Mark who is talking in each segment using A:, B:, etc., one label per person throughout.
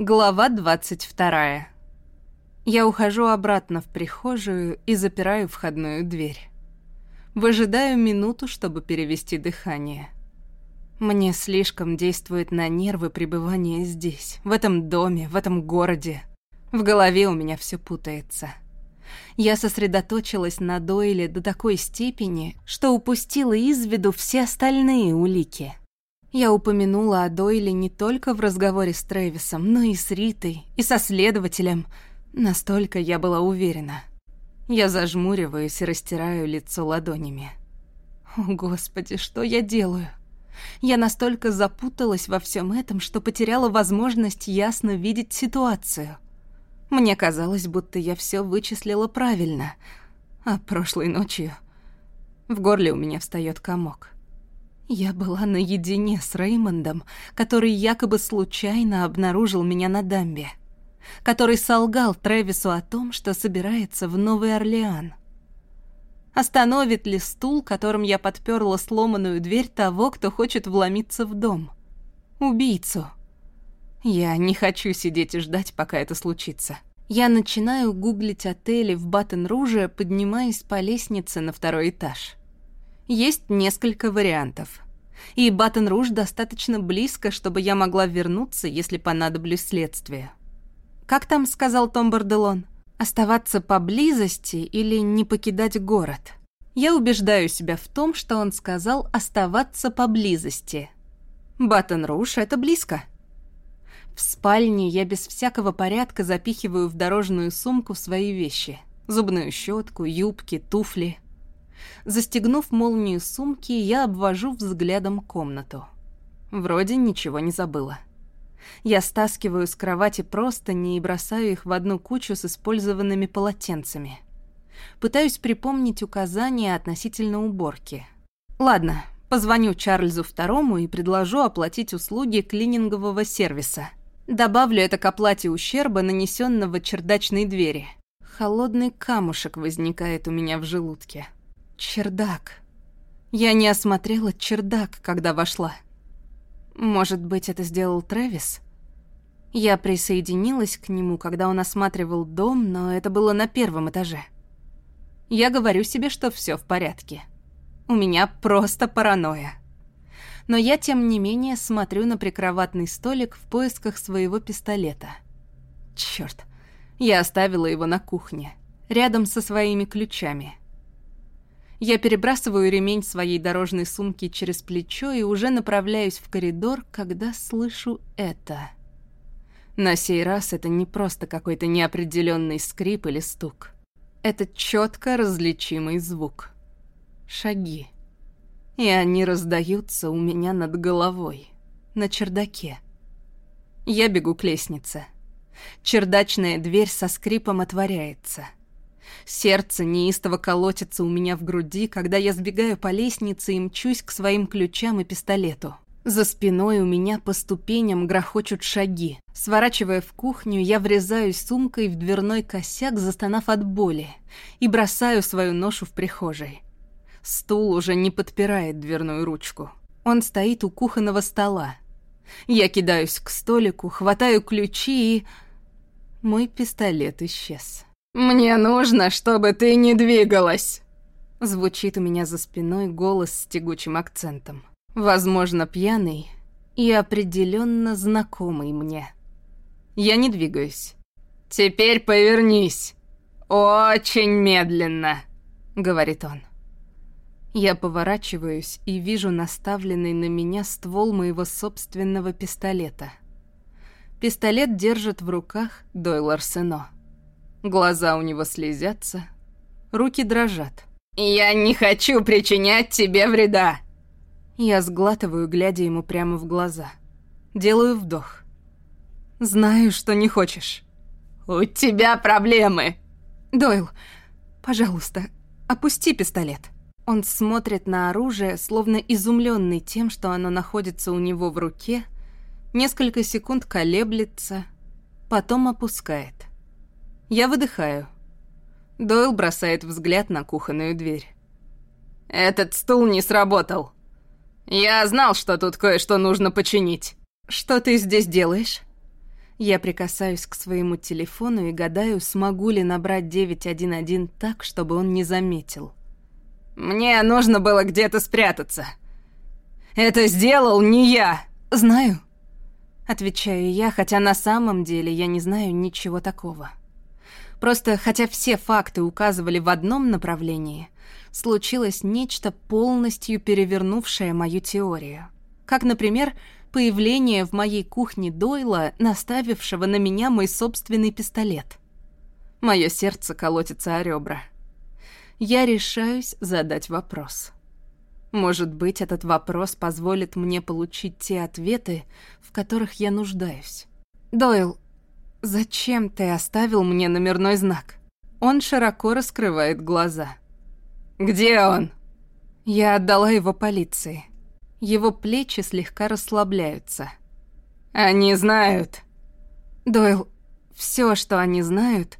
A: Глава 22. Я ухожу обратно в прихожую и запираю входную дверь. Выжидаю минуту, чтобы перевести дыхание. Мне слишком действует на нервы пребывание здесь, в этом доме, в этом городе. В голове у меня все путается. Я сосредоточилась на Дойле до такой степени, что упустила из виду все остальные улики — я упомянула о Дойле не только в разговоре с Трэвисом, но и с Ритой, и со следователем. Настолько я была уверена. Я зажмуриваюсь и растираю лицо ладонями. О, Господи, что я делаю? Я настолько запуталась во всем этом, что потеряла возможность ясно видеть ситуацию. Мне казалось, будто я все вычислила правильно. А прошлой ночью в горле у меня встает комок. Я была наедине с Реймондом, который якобы случайно обнаружил меня на дамбе, который солгал Трэвису о том, что собирается в Новый Орлеан. Остановит ли стул, которым я подперла сломанную дверь того, кто хочет вломиться в дом? Убийцу. Я не хочу сидеть и ждать, пока это случится. Я начинаю гуглить отели в Баттен-Руже, поднимаясь по лестнице на второй этаж. Есть несколько вариантов. И Баттон-Руж достаточно близко, чтобы я могла вернуться, если понадоблюсь следствие. Как там сказал Том Барделон? Оставаться поблизости или не покидать город? Я убеждаю себя в том, что он сказал оставаться поблизости. Баттон-Руж — это близко. В спальне я без всякого порядка запихиваю в дорожную сумку свои вещи. Зубную щетку, юбки, туфли — Застегнув молнию сумки, я обвожу взглядом комнату. Вроде ничего не забыла. Я стаскиваю с кровати простыни и бросаю их в одну кучу с использованными полотенцами. Пытаюсь припомнить указания относительно уборки. Ладно, позвоню Чарльзу Второму и предложу оплатить услуги клинингового сервиса. Добавлю это к оплате ущерба, нанесенного чердачной двери. Холодный камушек возникает у меня в желудке. Чердак. Я не осмотрела чердак, когда вошла. Может быть, это сделал Трэвис? Я присоединилась к нему, когда он осматривал дом, но это было на первом этаже. Я говорю себе, что все в порядке. У меня просто паранойя. Но я, тем не менее, смотрю на прикроватный столик в поисках своего пистолета. Черт, я оставила его на кухне, рядом со своими ключами. Я перебрасываю ремень своей дорожной сумки через плечо и уже направляюсь в коридор, когда слышу это. На сей раз это не просто какой-то неопределенный скрип или стук. Это четко различимый звук. Шаги. И они раздаются у меня над головой, на чердаке. Я бегу к лестнице. Чердачная дверь со скрипом отворяется — Сердце неистово колотится у меня в груди, когда я сбегаю по лестнице и мчусь к своим ключам и пистолету. За спиной у меня по ступеням грохочут шаги. Сворачивая в кухню, я врезаюсь сумкой в дверной косяк, застонав от боли, и бросаю свою ношу в прихожей. Стул уже не подпирает дверную ручку. Он стоит у кухонного стола. Я кидаюсь к столику, хватаю ключи и... Мой пистолет исчез.
B: «Мне нужно, чтобы ты не двигалась!»
A: Звучит у меня за спиной голос с тягучим акцентом. Возможно, пьяный и определенно знакомый мне. Я не двигаюсь.
B: «Теперь повернись. Очень медленно», — говорит он.
A: Я поворачиваюсь и вижу наставленный на меня ствол моего собственного пистолета. Пистолет держит в руках Дойл Арсено. Глаза у него слезятся, руки дрожат.
B: «Я не хочу причинять тебе вреда!»
A: Я сглатываю, глядя ему прямо в глаза. Делаю вдох. «Знаю, что не хочешь».
B: «У тебя проблемы!»
A: «Дойл, пожалуйста, опусти пистолет». Он смотрит на оружие, словно изумленный тем, что оно находится у него в руке, несколько секунд колеблется, потом опускает. Я выдыхаю. Дойл бросает взгляд на кухонную дверь.
B: «Этот стул не сработал. Я знал, что тут кое-что нужно починить».
A: «Что ты здесь делаешь?» Я прикасаюсь к своему телефону и гадаю, смогу ли набрать 911 так, чтобы он не заметил.
B: «Мне нужно было где-то спрятаться. Это сделал не я!»
A: «Знаю», — отвечаю я, хотя на самом деле я не знаю ничего такого. Просто, хотя все факты указывали в одном направлении, случилось нечто полностью перевернувшее мою теорию. Как, например, появление в моей кухне Дойла, наставившего на меня мой собственный пистолет. Мое сердце колотится о ребра. Я решаюсь задать вопрос. Может быть, этот вопрос позволит мне получить те ответы, в которых я нуждаюсь. «Дойл, зачем ты оставил мне номерной знак?» Он широко раскрывает глаза.
B: «Где он?»
A: Я отдала его полиции. Его плечи слегка расслабляются.
B: «Они знают».
A: «Дойл, все, что они знают,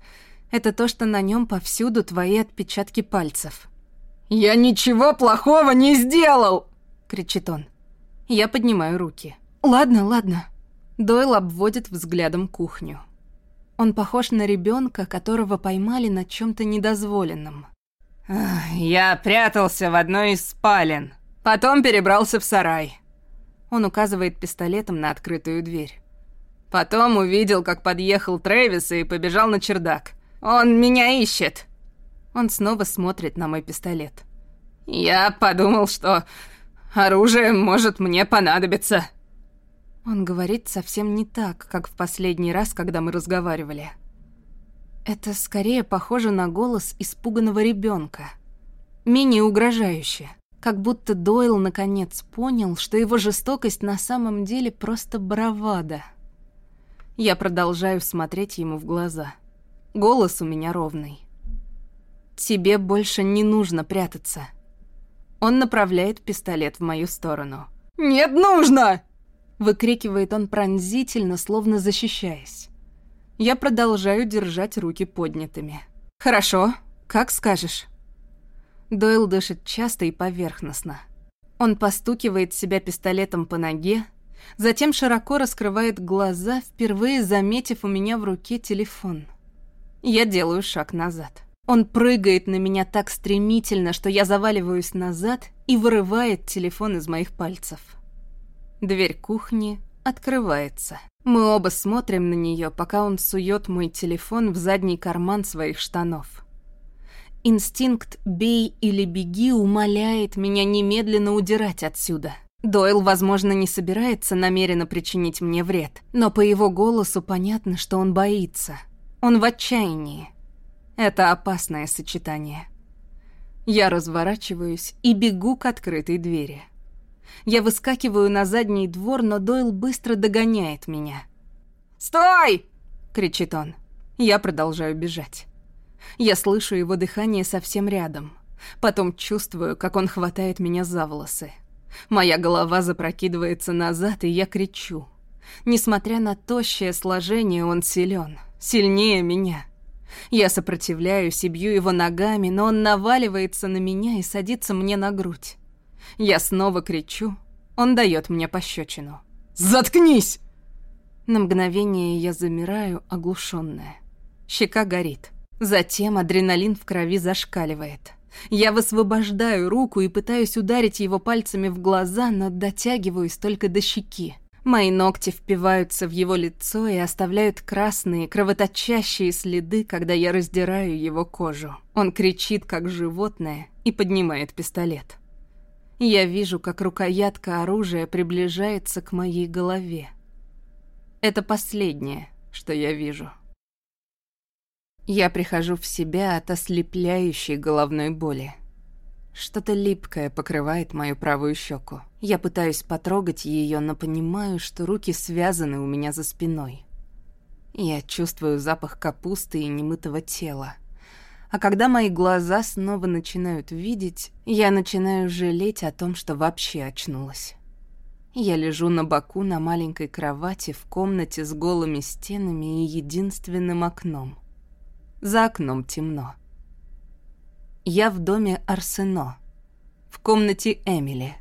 A: это то, что на нем повсюду твои отпечатки пальцев».
B: «Я ничего плохого не сделал!»
A: — кричит он. Я поднимаю руки. «Ладно, ладно». Дойл обводит взглядом кухню. Он похож на ребенка, которого поймали на чем то недозволенном.
B: «Я прятался в одной из спален», Потом перебрался в сарай.
A: Он указывает пистолетом на открытую дверь.
B: Потом увидел, как подъехал Трэвис и побежал на чердак. Он меня ищет.
A: Он снова смотрит на мой пистолет.
B: Я подумал, что оружие может мне понадобиться.
A: Он говорит совсем не так, как в последний раз, когда мы разговаривали. Это скорее похоже на голос испуганного ребенка, менее угрожающе. Как будто Дойл наконец понял, что его жестокость на самом деле просто бравада. Я продолжаю смотреть ему в глаза. Голос у меня ровный. «Тебе больше не нужно прятаться». Он направляет пистолет в мою сторону.
B: «Нет, нужно!»
A: Выкрикивает он пронзительно, словно защищаясь. Я продолжаю держать руки поднятыми. «Хорошо, как скажешь». Дойл дышит часто и поверхностно. Он постукивает себя пистолетом по ноге, затем широко раскрывает глаза, впервые заметив у меня в руке телефон. Я делаю шаг назад. Он прыгает на меня так стремительно, что я заваливаюсь назад и вырывает телефон из моих пальцев. Дверь кухни открывается. Мы оба смотрим на нее, пока он сует мой телефон в задний карман своих штанов. Инстинкт «бей или беги» умоляет меня немедленно удирать отсюда. Дойл, возможно, не собирается намеренно причинить мне вред, но по его голосу понятно, что он боится. Он в отчаянии. Это опасное сочетание. Я разворачиваюсь и бегу к открытой двери. Я выскакиваю на задний двор, но Дойл быстро догоняет меня.
B: «Стой!»
A: — кричит он. Я продолжаю бежать. Я слышу его дыхание совсем рядом. Потом чувствую, как он хватает меня за волосы. Моя голова запрокидывается назад, и я кричу. Несмотря на тощее сложение, он силен, сильнее меня. Я сопротивляюсь и бью его ногами, но он наваливается на меня и садится мне на грудь. Я снова кричу, он дает мне пощечину.
B: «Заткнись!»
A: На мгновение я замираю, оглушенная. Щека горит. Затем адреналин в крови зашкаливает. Я высвобождаю руку и пытаюсь ударить его пальцами в глаза, но дотягиваюсь только до щеки. Мои ногти впиваются в его лицо и оставляют красные, кровоточащие следы, когда я раздираю его кожу. Он кричит, как животное, и поднимает пистолет. Я вижу, как рукоятка оружия приближается к моей голове. Это последнее, что я вижу. Я прихожу в себя от ослепляющей головной боли. Что-то липкое покрывает мою правую щеку. Я пытаюсь потрогать ее, но понимаю, что руки связаны у меня за спиной. Я чувствую запах капусты и немытого тела. А когда мои глаза снова начинают видеть, я начинаю жалеть о том, что вообще очнулась. Я лежу на боку на маленькой кровати в комнате с голыми стенами и единственным окном — за окном темно. Я в доме Арсено, в комнате Эмили,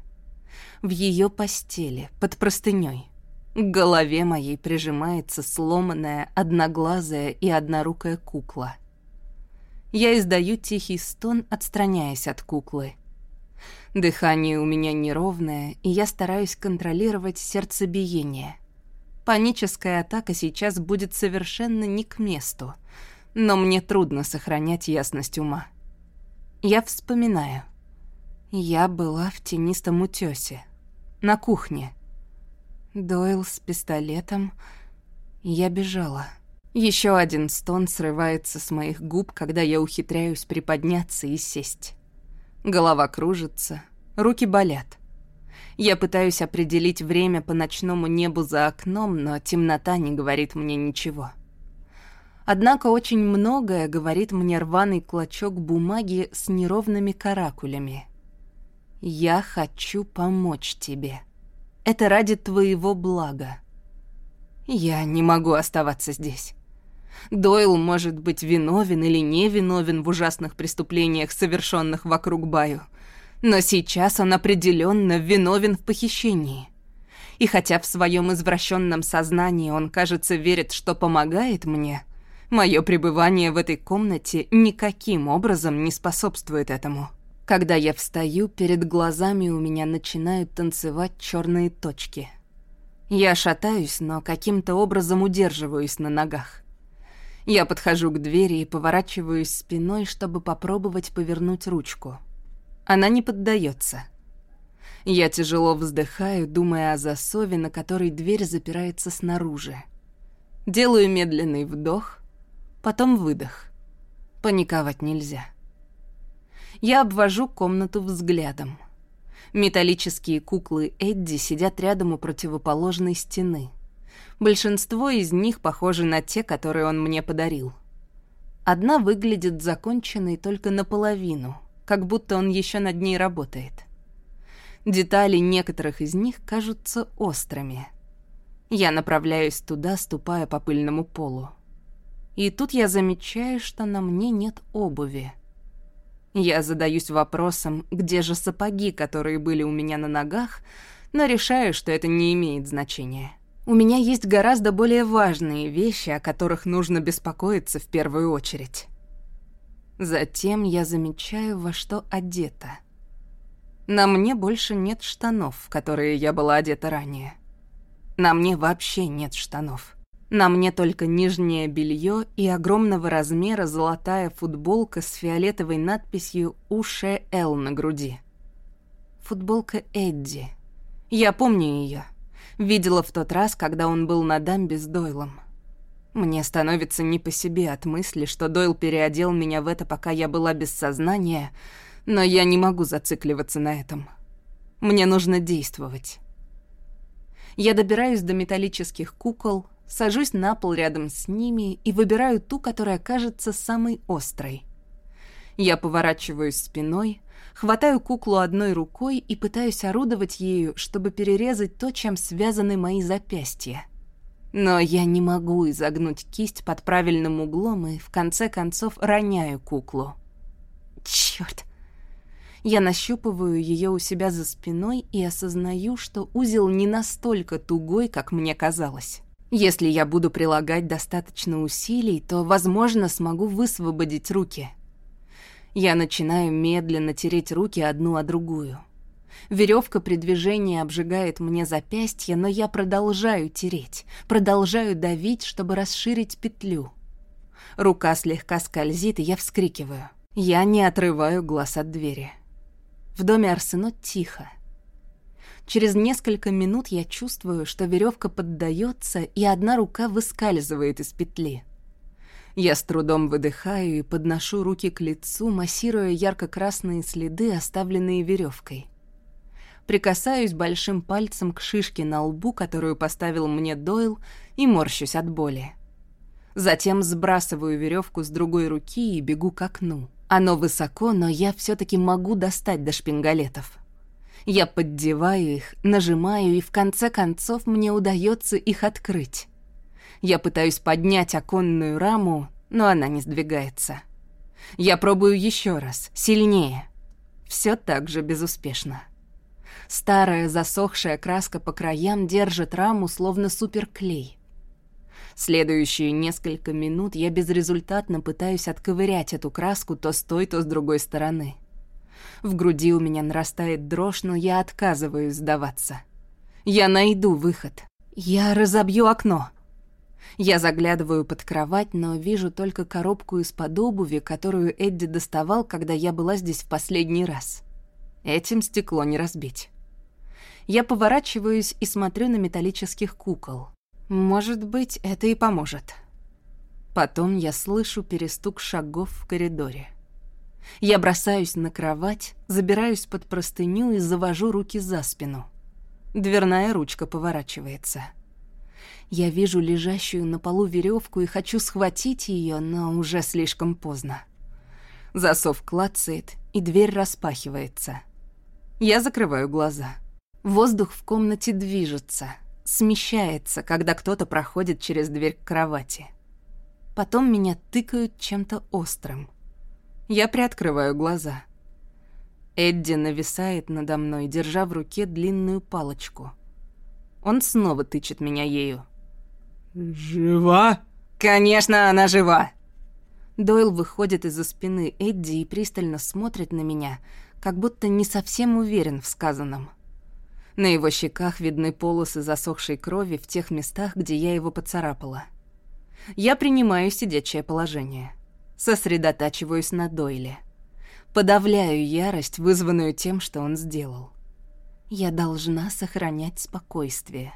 A: в ее постели, под простыней. К голове моей прижимается сломанная, одноглазая и однорукая кукла. Я издаю тихий стон, отстраняясь от куклы. Дыхание у меня неровное, и я стараюсь контролировать сердцебиение. Паническая атака сейчас будет совершенно не к месту, но мне трудно сохранять ясность ума. Я вспоминаю. Я была в тенистом утёсе, на кухне. Дойл с пистолетом. Я бежала. Еще один стон срывается с моих губ, когда я ухитряюсь приподняться и сесть. Голова кружится, руки болят. Я пытаюсь определить время по ночному небу за окном, но темнота не говорит мне ничего. Однако очень многое говорит мне рваный клочок бумаги с неровными каракулями. «Я хочу помочь тебе». Это ради твоего блага. Я не могу оставаться здесь. Дойл может быть виновен или не виновен в ужасных преступлениях, совершенных вокруг Баю. Но сейчас он определенно виновен в похищении. И хотя в своем извращенном сознании он, кажется, верит, что помогает мне, мое пребывание в этой комнате никаким образом не способствует этому. Когда я встаю, перед глазами у меня начинают танцевать черные точки. Я шатаюсь, но каким-то образом удерживаюсь на ногах. Я подхожу к двери и поворачиваюсь спиной, чтобы попробовать повернуть ручку. Она не поддается. Я тяжело вздыхаю, думая о засове, на который дверь запирается снаружи. Делаю медленный вдох, потом выдох. Паниковать нельзя. Я обвожу комнату взглядом. Металлические куклы Эдди сидят рядом у противоположной стены. Большинство из них похожи на те, которые он мне подарил. Одна выглядит законченной только наполовину, как будто он еще над ней работает. Детали некоторых из них кажутся острыми. Я направляюсь туда, ступая по пыльному полу. И тут я замечаю, что на мне нет обуви. Я задаюсь вопросом, где же сапоги, которые были у меня на ногах, но решаю, что это не имеет значения. У меня есть гораздо более важные вещи, о которых нужно беспокоиться в первую очередь. Затем я замечаю, во что одета. На мне больше нет штанов, в которые я была одета ранее. На мне вообще нет штанов. На мне только нижнее белье и огромного размера золотая футболка с фиолетовой надписью «УШЛ» на груди. Футболка Эдди. Я помню ее. Видела в тот раз, когда он был на дамбе с Дойлом. Мне становится не по себе от мысли, что Дойл переодел меня в это, пока я была без сознания, но я не могу зацикливаться на этом. Мне нужно действовать. Я добираюсь до металлических кукол, сажусь на пол рядом с ними и выбираю ту, которая кажется самой острой. Я поворачиваюсь спиной, хватаю куклу одной рукой и пытаюсь орудовать ею, чтобы перерезать то, чем связаны мои запястья. Но я не могу изогнуть кисть под правильным углом и, в конце концов, роняю куклу. Чёрт! Я нащупываю ее у себя за спиной и осознаю, что узел не настолько тугой, как мне казалось. Если я буду прилагать достаточно усилий, то, возможно, смогу высвободить руки. Я начинаю медленно тереть руки одну о другую. Веревка при движении обжигает мне запястье, но я продолжаю тереть, продолжаю давить, чтобы расширить петлю. Рука слегка скользит, и я вскрикиваю. Я не отрываю глаз от двери. В доме Арсено тихо. Через несколько минут я чувствую, что веревка поддается, и одна рука выскальзывает из петли. Я с трудом выдыхаю и подношу руки к лицу, массируя ярко-красные следы, оставленные веревкой. Прикасаюсь большим пальцем к шишке на лбу, которую поставил мне Дойл, и морщусь от боли. Затем сбрасываю веревку с другой руки и бегу к окну. Оно высоко, но я все-таки могу достать до шпингалетов. Я поддеваю их, нажимаю, и в конце концов мне удается их открыть. Я пытаюсь поднять оконную раму, но она не сдвигается. Я пробую еще раз, сильнее. Все так же безуспешно. Старая засохшая краска по краям держит раму, словно суперклей. Следующие несколько минут я безрезультатно пытаюсь отковырять эту краску то с той, то с другой стороны. В груди у меня нарастает дрожь, но я отказываюсь сдаваться. Я найду выход. Я разобью окно. Я заглядываю под кровать, но вижу только коробку из-под обуви, которую Эдди доставал, когда я была здесь в последний раз. Этим стекло не разбить. Я поворачиваюсь и смотрю на металлических кукол. Может быть, это и поможет. Потом я слышу перестук шагов в коридоре. Я бросаюсь на кровать, забираюсь под простыню и завожу руки за спину. Дверная ручка поворачивается. Я вижу лежащую на полу веревку и хочу схватить ее, но уже слишком поздно. Засов клацает, и дверь распахивается. Я закрываю глаза. Воздух в комнате движется, смещается, когда кто-то проходит через дверь к кровати. Потом меня тыкают чем-то острым. Я приоткрываю глаза. Эдди нависает надо мной, держа в руке длинную палочку. Он снова тычет меня ею.
B: «Жива?»
A: «Конечно, она жива!» Дойл выходит из-за спины Эдди и пристально смотрит на меня, как будто не совсем уверен в сказанном. На его щеках видны полосы засохшей крови в тех местах, где я его поцарапала. Я принимаю сидячее положение. Сосредотачиваюсь на Дойле. Подавляю ярость, вызванную тем, что он сделал. Я должна сохранять спокойствие.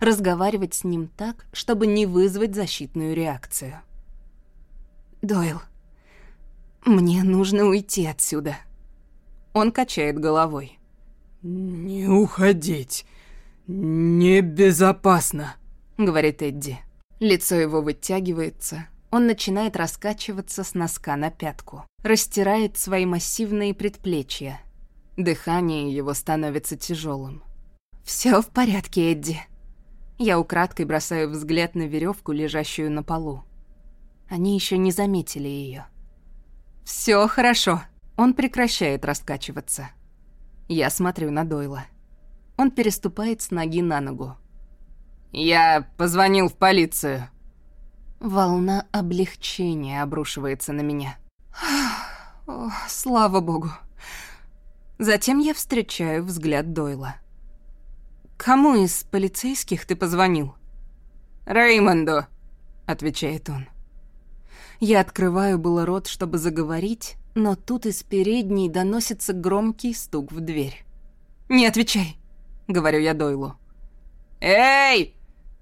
A: Разговаривать с ним так, чтобы не вызвать защитную реакцию. «Дойл, мне нужно уйти отсюда». Он качает головой.
B: «Не уходить. Небезопасно», — говорит Эдди.
A: Лицо его вытягивается, он начинает раскачиваться с носка на пятку, растирает свои массивные предплечья. Дыхание его становится тяжелым. Все в порядке, Эдди». Я украдкой бросаю взгляд на веревку, лежащую на полу. Они еще не заметили ее. Все хорошо». Он прекращает раскачиваться. Я смотрю на Дойла. Он переступает с ноги на ногу.
B: «Я позвонил в полицию»,
A: Волна облегчения обрушивается на меня. О, слава богу. Затем я встречаю взгляд Дойла. «Кому из полицейских ты позвонил?»
B: «Реймонду», —
A: отвечает он. Я открываю было рот, чтобы заговорить, но тут из передней доносится громкий стук в дверь. «Не отвечай», — говорю я Дойлу.
B: «Эй!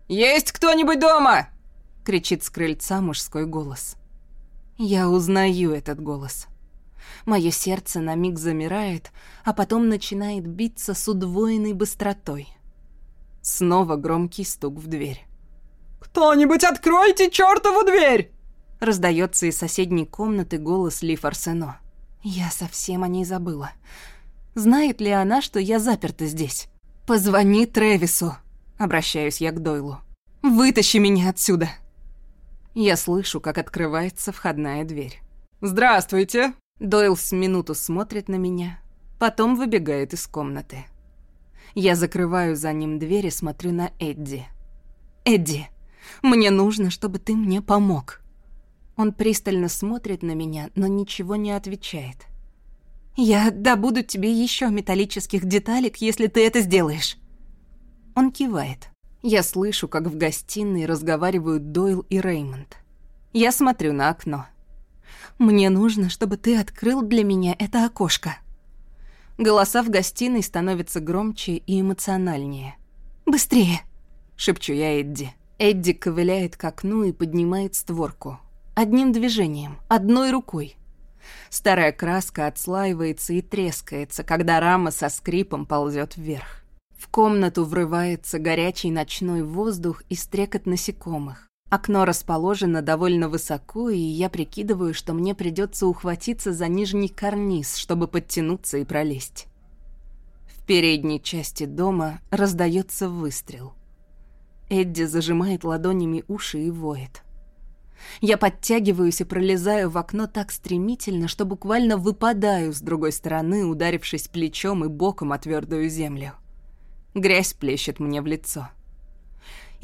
B: Есть кто-нибудь дома?»
A: кричит с крыльца мужской голос. Я узнаю этот голос. Мое сердце на миг замирает, а потом начинает биться с удвоенной быстротой. Снова громкий стук в дверь.
B: «Кто-нибудь откройте чертову дверь!»
A: Раздается из соседней комнаты голос Ли Фарсено. Я совсем о ней забыла. Знает ли она, что я заперта здесь? «Позвони Тревису», — обращаюсь я к Дойлу. «Вытащи меня отсюда!» Я слышу, как открывается входная дверь.
B: «Здравствуйте!»
A: Дойл с минуту смотрит на меня, потом выбегает из комнаты. Я закрываю за ним дверь и смотрю на Эдди. «Эдди, мне нужно, чтобы ты мне помог». Он пристально смотрит на меня, но ничего не отвечает. «Я добуду тебе еще металлических деталек, если ты это сделаешь». Он кивает. Я слышу, как в гостиной разговаривают Дойл и Реймонд. Я смотрю на окно. «Мне нужно, чтобы ты открыл для меня это окошко». Голоса в гостиной становятся громче и эмоциональнее. «Быстрее!» — шепчу я Эдди. Эдди ковыляет к окну и поднимает створку. Одним движением, одной рукой. Старая краска отслаивается и трескается, когда рама со скрипом ползет вверх. В комнату врывается горячий ночной воздух и стрекот насекомых. Окно расположено довольно высоко, и я прикидываю, что мне придется ухватиться за нижний карниз, чтобы подтянуться и пролезть. В передней части дома раздается выстрел. Эдди зажимает ладонями уши и воет. Я подтягиваюсь и пролезаю в окно так стремительно, что буквально выпадаю с другой стороны, ударившись плечом и боком о твердую землю. Грязь плещет мне в лицо.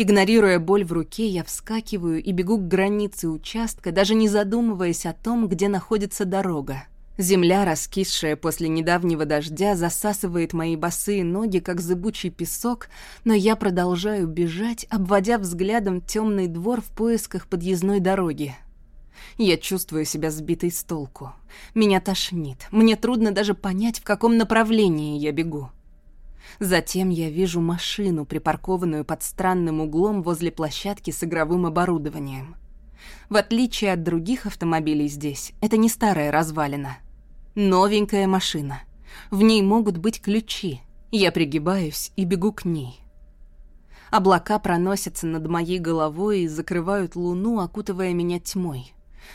A: Игнорируя боль в руке, я вскакиваю и бегу к границе участка, даже не задумываясь о том, где находится дорога. Земля, раскисшая после недавнего дождя, засасывает мои босые ноги, как зыбучий песок, но я продолжаю бежать, обводя взглядом темный двор в поисках подъездной дороги. Я чувствую себя сбитой с толку. Меня тошнит. Мне трудно даже понять, в каком направлении я бегу. Затем я вижу машину, припаркованную под странным углом возле площадки с игровым оборудованием. В отличие от других автомобилей здесь, это не старая развалина. Новенькая машина. В ней могут быть ключи. Я пригибаюсь и бегу к ней. Облака проносятся над моей головой и закрывают луну, окутывая меня тьмой.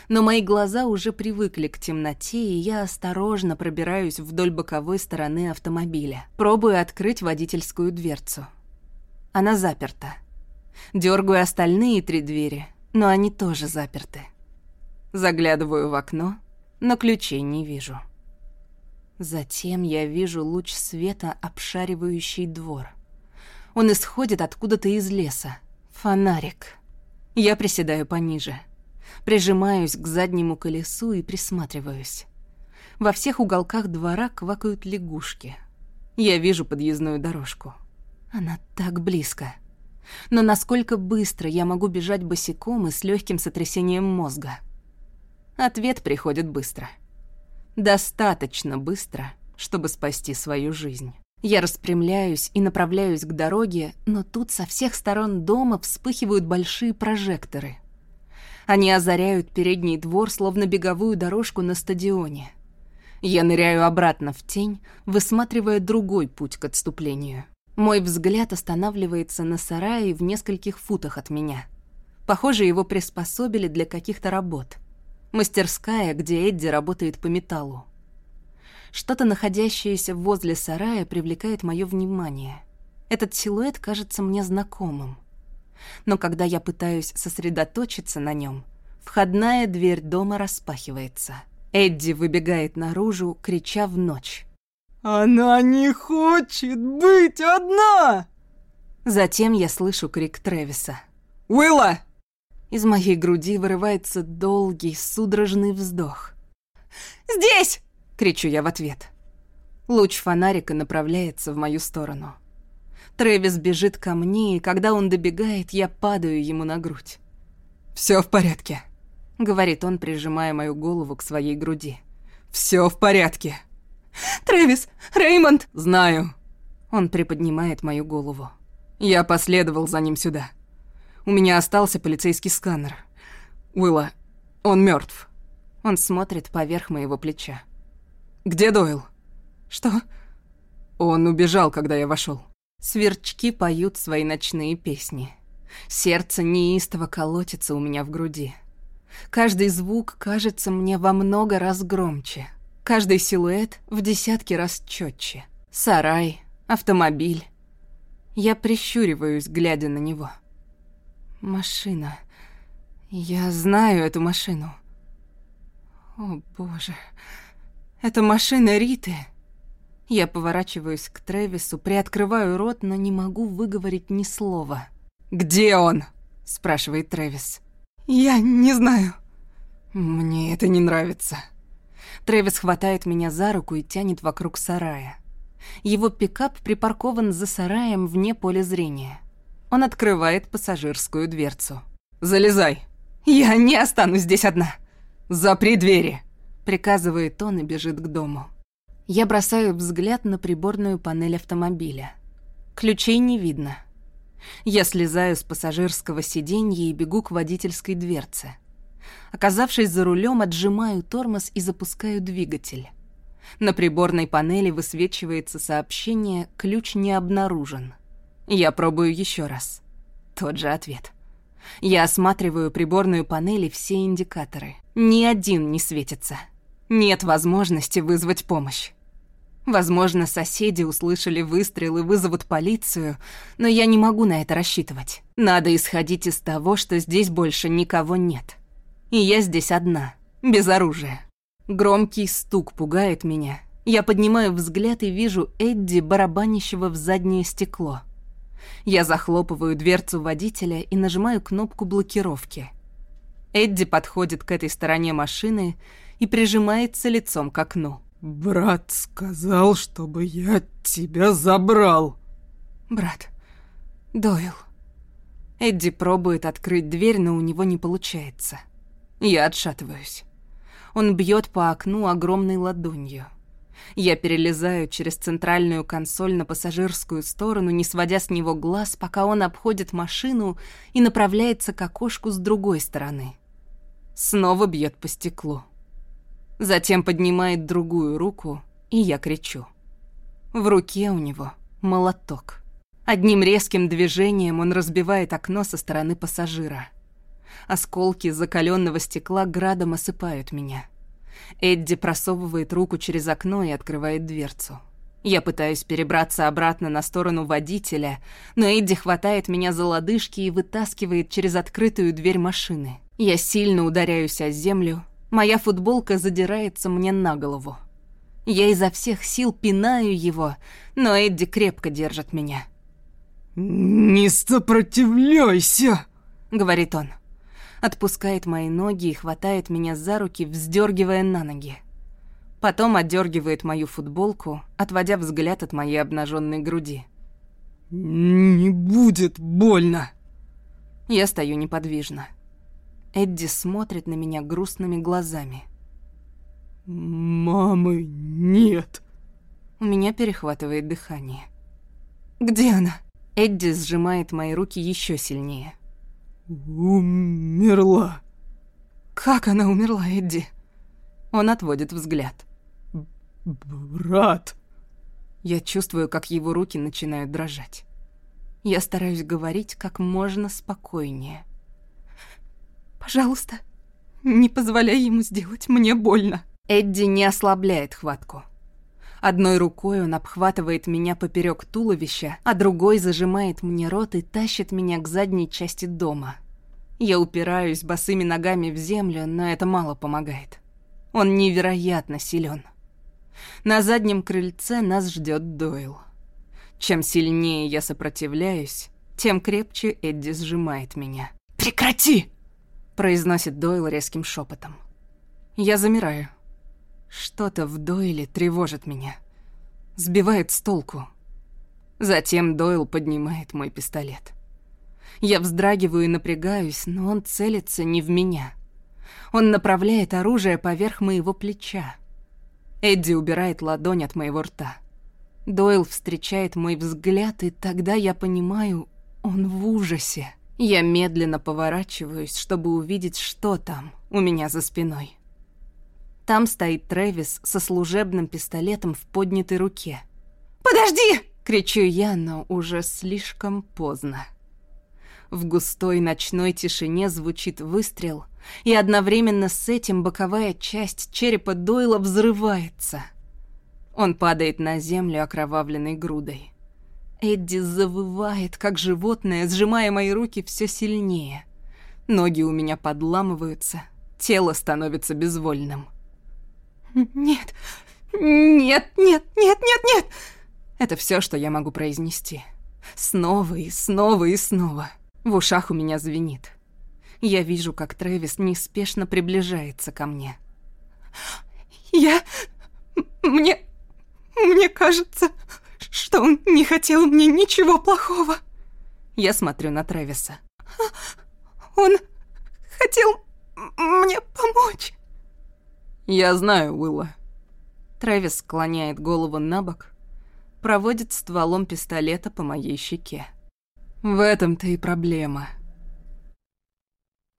A: Но мои глаза уже привыкли к темноте, и я осторожно пробираюсь вдоль боковой стороны автомобиля. Пробую открыть водительскую дверцу. Она заперта. Дергаю остальные три двери, но они тоже заперты. Заглядываю в окно, но ключей не вижу. Затем я вижу луч света, обшаривающий двор. Он исходит откуда-то из леса. Фонарик. Я приседаю пониже. Прижимаюсь к заднему колесу и присматриваюсь. Во всех уголках двора квакают лягушки. Я вижу подъездную дорожку. Она так близко. Но насколько быстро я могу бежать босиком и с легким сотрясением мозга? Ответ приходит быстро. Достаточно быстро, чтобы спасти свою жизнь. Я распрямляюсь и направляюсь к дороге, но тут со всех сторон дома вспыхивают большие прожекторы — они озаряют передний двор, словно беговую дорожку на стадионе. Я ныряю обратно в тень, высматривая другой путь к отступлению. Мой взгляд останавливается на сарае в нескольких футах от меня. Похоже, его приспособили для каких-то работ. Мастерская, где Эдди работает по металлу. Что-то, находящееся возле сарая, привлекает мое внимание. Этот силуэт кажется мне знакомым но когда я пытаюсь сосредоточиться на нем, входная дверь дома распахивается. Эдди выбегает наружу, крича в ночь.
C: «Она не хочет быть одна!»
A: Затем я слышу крик Тревиса.
C: «Уилла!»
A: Из моей груди вырывается долгий, судорожный вздох.
C: «Здесь!»
A: — кричу я в ответ. Луч фонарика направляется в мою сторону. Трэвис бежит ко мне, и когда он добегает, я падаю ему на грудь.
C: «Всё в порядке», —
A: говорит он, прижимая мою голову к своей груди.
C: «Всё в порядке».
A: «Трэвис! Реймонд!»
C: «Знаю».
A: Он приподнимает мою голову.
C: Я последовал за ним сюда. У меня остался полицейский сканер. Уилла, он мертв.
A: Он смотрит поверх моего плеча.
C: «Где Дойл?»
A: «Что?»
C: Он убежал, когда я вошел.
A: Сверчки поют свои ночные песни. Сердце неистово колотится у меня в груди. Каждый звук кажется мне во много раз громче. Каждый силуэт в десятки раз четче. Сарай, автомобиль. Я прищуриваюсь, глядя на него. Машина. Я знаю эту машину. О, боже. Это машина Риты. Я поворачиваюсь к Трэвису, приоткрываю рот, но не могу выговорить ни слова.
C: «Где он?»
A: — спрашивает Трэвис.
C: «Я не знаю». «Мне это не нравится».
A: Трэвис хватает меня за руку и тянет вокруг сарая. Его пикап припаркован за сараем вне поля зрения. Он открывает пассажирскую дверцу.
C: «Залезай!»
A: «Я не останусь здесь одна!»
C: «Запри двери!»
A: Приказывает он и бежит к дому. Я бросаю взгляд на приборную панель автомобиля. Ключей не видно. Я слезаю с пассажирского сиденья и бегу к водительской дверце. Оказавшись за рулем, отжимаю тормоз и запускаю двигатель. На приборной панели высвечивается сообщение «Ключ не обнаружен». Я пробую еще раз. Тот же ответ. Я осматриваю приборную панель и все индикаторы. Ни один не светится. Нет возможности вызвать помощь. Возможно, соседи услышали выстрел и вызовут полицию, но я не могу на это рассчитывать. Надо исходить из того, что здесь больше никого нет. И я здесь одна, без оружия. Громкий стук пугает меня. Я поднимаю взгляд и вижу Эдди, барабанящего в заднее стекло. Я захлопываю дверцу водителя и нажимаю кнопку блокировки. Эдди подходит к этой стороне машины и прижимается лицом к окну.
C: «Брат сказал, чтобы я тебя забрал».
A: «Брат, Дойл». Эдди пробует открыть дверь, но у него не получается. Я отшатываюсь. Он бьет по окну огромной ладонью. Я перелезаю через центральную консоль на пассажирскую сторону, не сводя с него глаз, пока он обходит машину и направляется к окошку с другой стороны. Снова бьет по стеклу. Затем поднимает другую руку, и я кричу. В руке у него молоток. Одним резким движением он разбивает окно со стороны пассажира. Осколки закаленного стекла градом осыпают меня. Эдди просовывает руку через окно и открывает дверцу. Я пытаюсь перебраться обратно на сторону водителя, но Эдди хватает меня за лодыжки и вытаскивает через открытую дверь машины. Я сильно ударяюсь о землю, моя футболка задирается мне на голову. Я изо всех сил пинаю его, но Эдди крепко держит меня.
C: «Не сопротивляйся!»
A: — говорит он. Отпускает мои ноги и хватает меня за руки, вздергивая на ноги. Потом отдергивает мою футболку, отводя взгляд от моей обнаженной груди.
C: «Не будет больно!»
A: Я стою неподвижно. Эдди смотрит на меня грустными глазами.
C: «Мамы нет».
A: У меня перехватывает дыхание. «Где она?» Эдди сжимает мои руки еще сильнее.
C: «Умерла».
A: «Как она умерла, Эдди?» Он отводит взгляд.
C: «Брат».
A: Я чувствую, как его руки начинают дрожать. Я стараюсь говорить как можно спокойнее. Пожалуйста, не позволяй ему сделать мне больно. Эдди не ослабляет хватку. Одной рукой он обхватывает меня поперек туловища, а другой зажимает мне рот и тащит меня к задней части дома. Я упираюсь босыми ногами в землю, но это мало помогает. Он невероятно силен. На заднем крыльце нас ждет Дойл. Чем сильнее я сопротивляюсь, тем крепче Эдди сжимает меня.
C: «Прекрати!»
A: Произносит Дойл резким шепотом. Я замираю. Что-то в Дойле тревожит меня. Сбивает с толку. Затем Дойл поднимает мой пистолет. Я вздрагиваю и напрягаюсь, но он целится не в меня. Он направляет оружие поверх моего плеча. Эдди убирает ладонь от моего рта. Дойл встречает мой взгляд, и тогда я понимаю, он в ужасе. Я медленно поворачиваюсь, чтобы увидеть, что там у меня за спиной. Там стоит Трэвис со служебным пистолетом в поднятой руке. «Подожди!» — кричу я, но уже слишком поздно. В густой ночной тишине звучит выстрел, и одновременно с этим боковая часть черепа Дойла взрывается. Он падает на землю окровавленной грудой. Эдди завывает, как животное, сжимая мои руки все сильнее. Ноги у меня подламываются, тело становится безвольным. «Нет, нет, нет, нет, нет, нет!» Это все, что я могу произнести. Снова и снова и снова. В ушах у меня звенит. Я вижу, как Трэвис неспешно приближается ко мне. «Я... мне... мне кажется...» что он не хотел мне ничего плохого. Я смотрю на Трэвиса. Он хотел мне помочь.
C: Я знаю, Уилла.
A: Трэвис склоняет голову на бок, проводит стволом пистолета по моей щеке.
C: В этом-то и проблема.